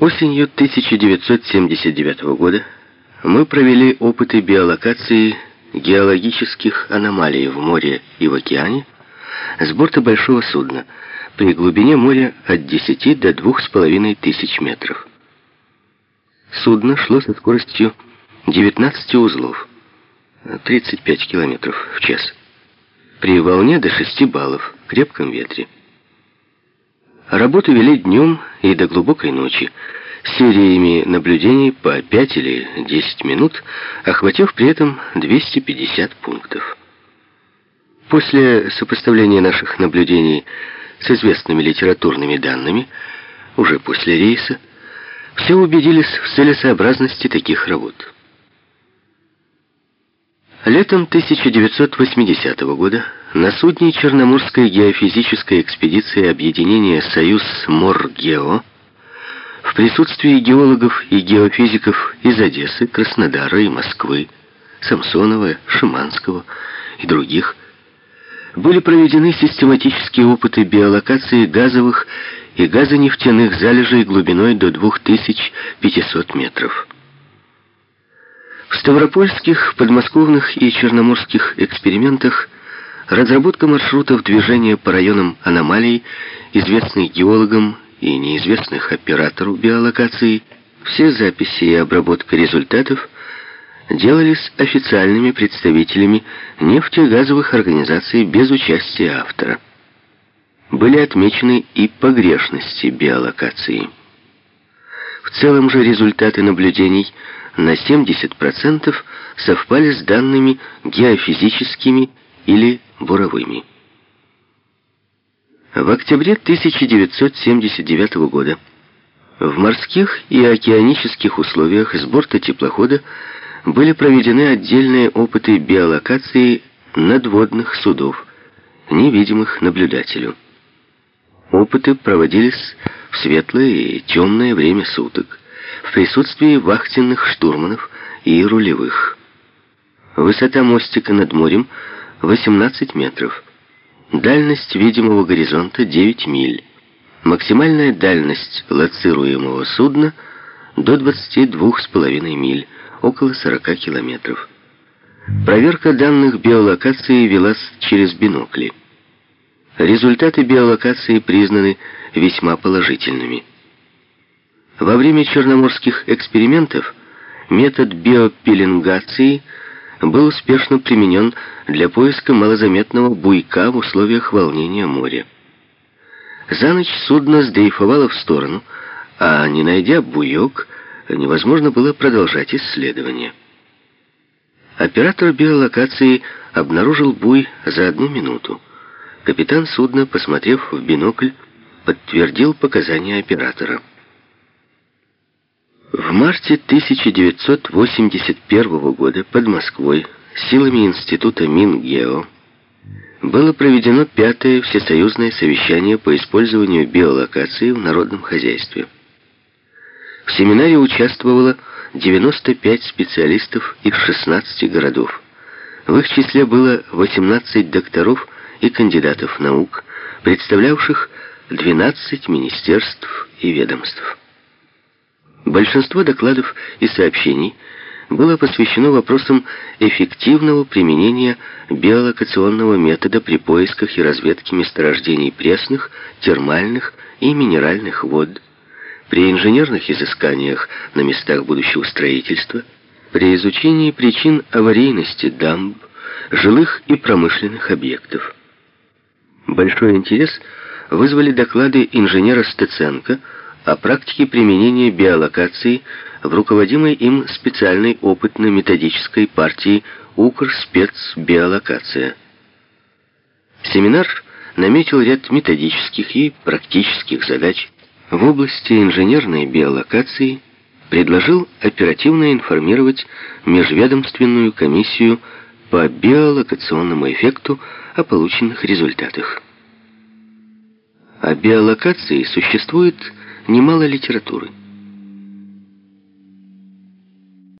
Осенью 1979 года мы провели опыты биолокации геологических аномалий в море и в океане с борта большого судна при глубине моря от 10 до 2,5 тысяч метров. Судно шло со скоростью 19 узлов, 35 километров в час, при волне до 6 баллов, крепком ветре. Работу вели днем и до глубокой ночи, сериями наблюдений по 5 или 10 минут, охватив при этом 250 пунктов. После сопоставления наших наблюдений с известными литературными данными, уже после рейса, все убедились в целесообразности таких работ. Летом 1980 года на судне Черноморской геофизической экспедиции объединения «Союз Моргео» в присутствии геологов и геофизиков из Одессы, Краснодара и Москвы, Самсонова, Шиманского и других, были проведены систематические опыты биолокации газовых и газонефтяных залежей глубиной до 2500 метров. В ставропольских, подмосковных и черноморских экспериментах разработка маршрутов движения по районам аномалий, известных геологам и неизвестных оператору биолокации, все записи и обработка результатов делались официальными представителями нефтегазовых организаций без участия автора. Были отмечены и погрешности биолокации. В целом же результаты наблюдений на 70% совпали с данными геофизическими или буровыми. В октябре 1979 года в морских и океанических условиях с борта теплохода были проведены отдельные опыты биолокации надводных судов, невидимых наблюдателю. Опыты проводились в светлое и темное время суток, в присутствии вахтенных штурманов и рулевых. Высота мостика над морем 18 метров. Дальность видимого горизонта 9 миль. Максимальная дальность лоцируемого судна до 22,5 миль, около 40 километров. Проверка данных биолокации велась через бинокли. Результаты биолокации признаны весьма положительными. Во время черноморских экспериментов метод биопеленгации был успешно применен для поиска малозаметного буйка в условиях волнения моря. За ночь судно сдрейфовало в сторону, а не найдя буйок, невозможно было продолжать исследование. Оператор биолокации обнаружил буй за одну минуту. Капитан судна, посмотрев в бинокль, подтвердил показания оператора. В марте 1981 года под Москвой силами Института Мингео было проведено пятое всесоюзное совещание по использованию биолокации в народном хозяйстве. В семинаре участвовало 95 специалистов из 16 городов. В их числе было 18 докторов и кандидатов наук, представлявших 12 министерств и ведомств. Большинство докладов и сообщений было посвящено вопросам эффективного применения биолокационного метода при поисках и разведке месторождений пресных, термальных и минеральных вод, при инженерных изысканиях на местах будущего строительства, при изучении причин аварийности дамб, жилых и промышленных объектов. Большой интерес вызвали доклады инженера Стеценко о практике применения биолокации в руководимой им специальной опытно-методической партии «Укрспецбиолокация». Семинар наметил ряд методических и практических задач в области инженерной биолокации, предложил оперативно информировать межведомственную комиссию по биолокационному эффекту о полученных результатах. О биолокации существует немало литературы.